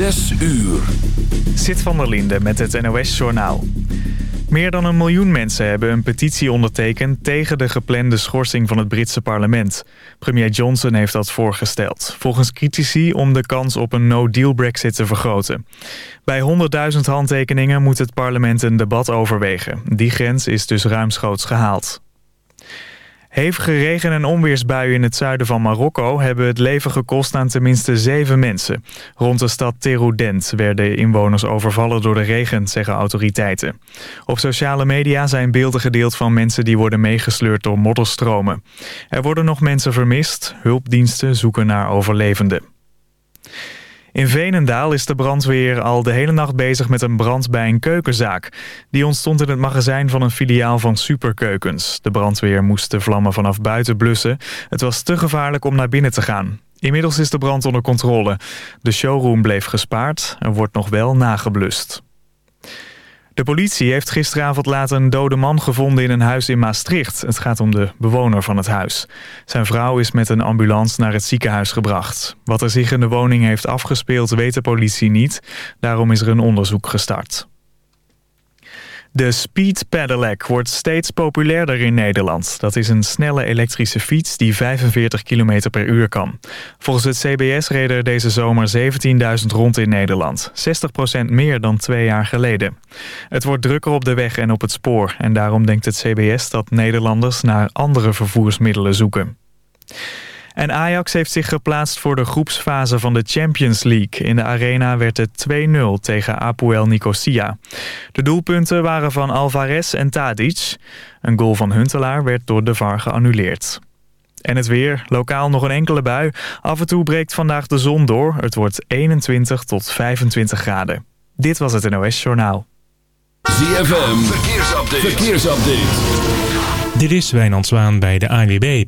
Zes uur. Zit van der Linde met het NOS-journaal. Meer dan een miljoen mensen hebben een petitie ondertekend... tegen de geplande schorsing van het Britse parlement. Premier Johnson heeft dat voorgesteld. Volgens critici om de kans op een no-deal brexit te vergroten. Bij 100.000 handtekeningen moet het parlement een debat overwegen. Die grens is dus ruimschoots gehaald. Hevige regen- en onweersbuien in het zuiden van Marokko... hebben het leven gekost aan tenminste zeven mensen. Rond de stad Teroudent werden inwoners overvallen door de regen, zeggen autoriteiten. Op sociale media zijn beelden gedeeld van mensen die worden meegesleurd door modderstromen. Er worden nog mensen vermist. Hulpdiensten zoeken naar overlevenden. In Veenendaal is de brandweer al de hele nacht bezig met een brand bij een keukenzaak. Die ontstond in het magazijn van een filiaal van Superkeukens. De brandweer moest de vlammen vanaf buiten blussen. Het was te gevaarlijk om naar binnen te gaan. Inmiddels is de brand onder controle. De showroom bleef gespaard en wordt nog wel nageblust. De politie heeft gisteravond laat een dode man gevonden in een huis in Maastricht. Het gaat om de bewoner van het huis. Zijn vrouw is met een ambulance naar het ziekenhuis gebracht. Wat er zich in de woning heeft afgespeeld weet de politie niet. Daarom is er een onderzoek gestart. De Speed Pedelec wordt steeds populairder in Nederland. Dat is een snelle elektrische fiets die 45 km per uur kan. Volgens het CBS reden er deze zomer 17.000 rond in Nederland. 60% meer dan twee jaar geleden. Het wordt drukker op de weg en op het spoor. En daarom denkt het CBS dat Nederlanders naar andere vervoersmiddelen zoeken. En Ajax heeft zich geplaatst voor de groepsfase van de Champions League. In de arena werd het 2-0 tegen Apoel Nicosia. De doelpunten waren van Alvarez en Tadic. Een goal van Huntelaar werd door de VAR geannuleerd. En het weer. Lokaal nog een enkele bui. Af en toe breekt vandaag de zon door. Het wordt 21 tot 25 graden. Dit was het NOS Journaal. ZFM. Verkeersupdate. Verkeersupdate. Dit is Wijnand Zwaan bij de ANWB.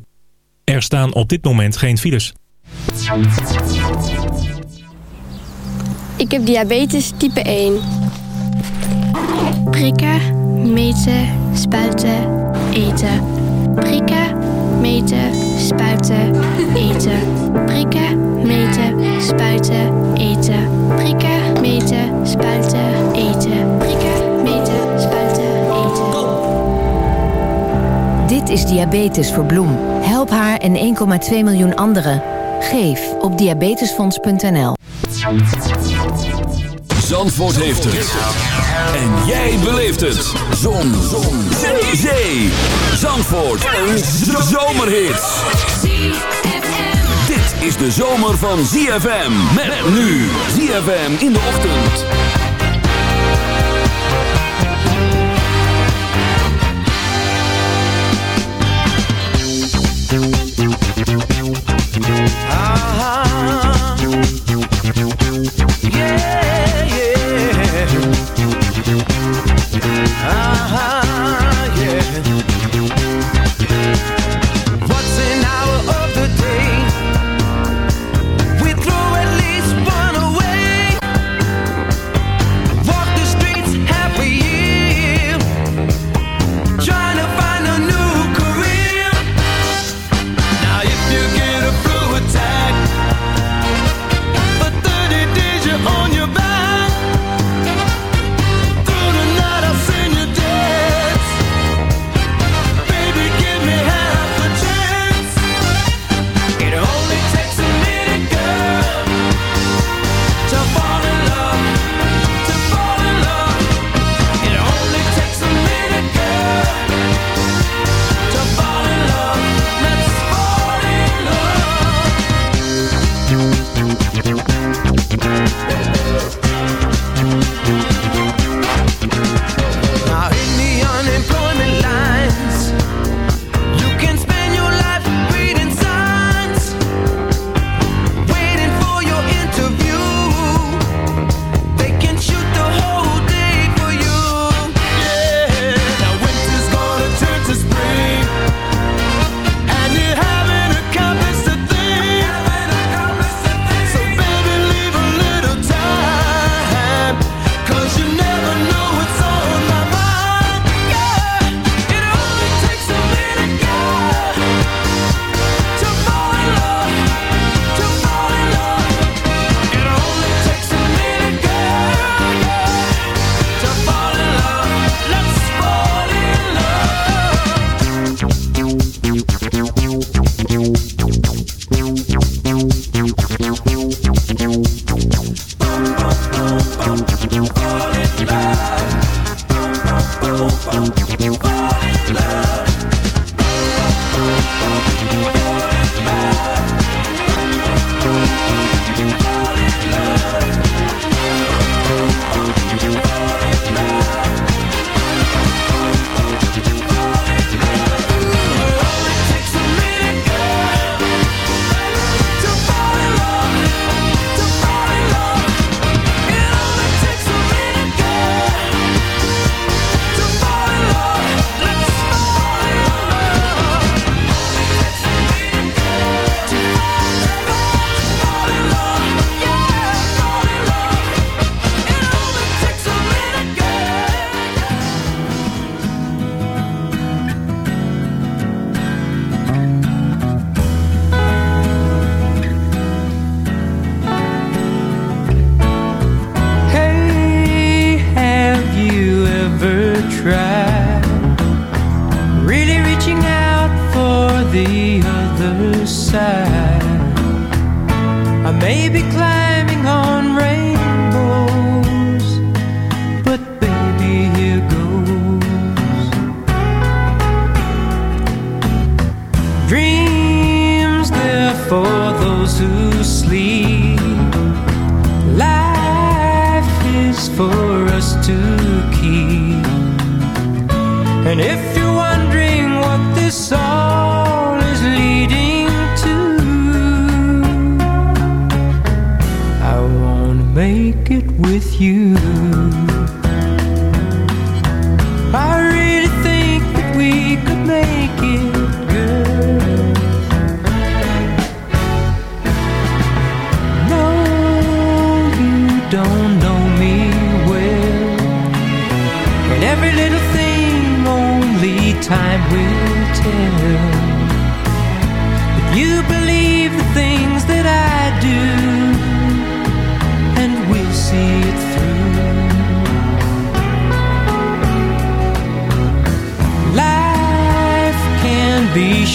Er staan op dit moment geen files. Ik heb diabetes type 1. Prikken, meten, spuiten, eten. Prikken, meten, spuiten, eten. Prikken, meten, spuiten, eten. Prikken, meten, spuiten, eten. Prikken, meten, spuiten, eten. Dit is Diabetes voor Bloem. Help haar en 1,2 miljoen anderen. Geef op diabetesfonds.nl. Zandvoort heeft het. En jij beleeft het. Zon. Zon. Zee. Zee. Zandvoort. Een zomerhit. Dit is de zomer van ZFM. Met nu. ZFM in de ochtend. What's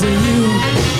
to you.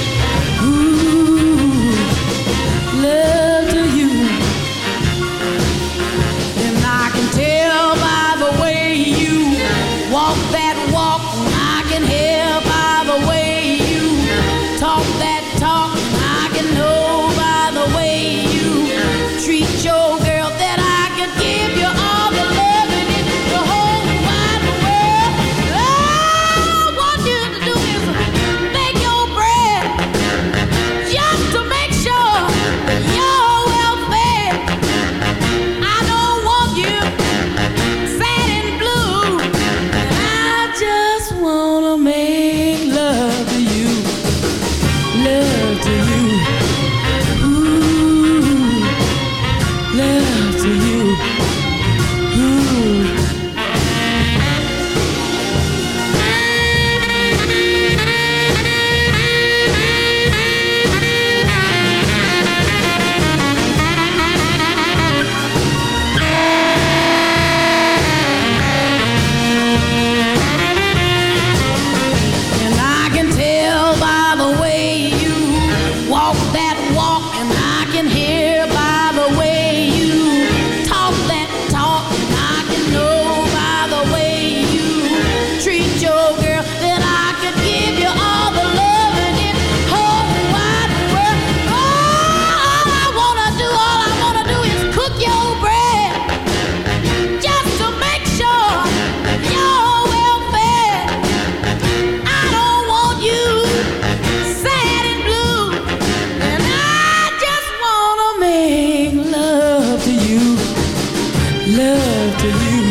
love to you.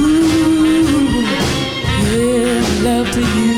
Ooh, yeah, love to you.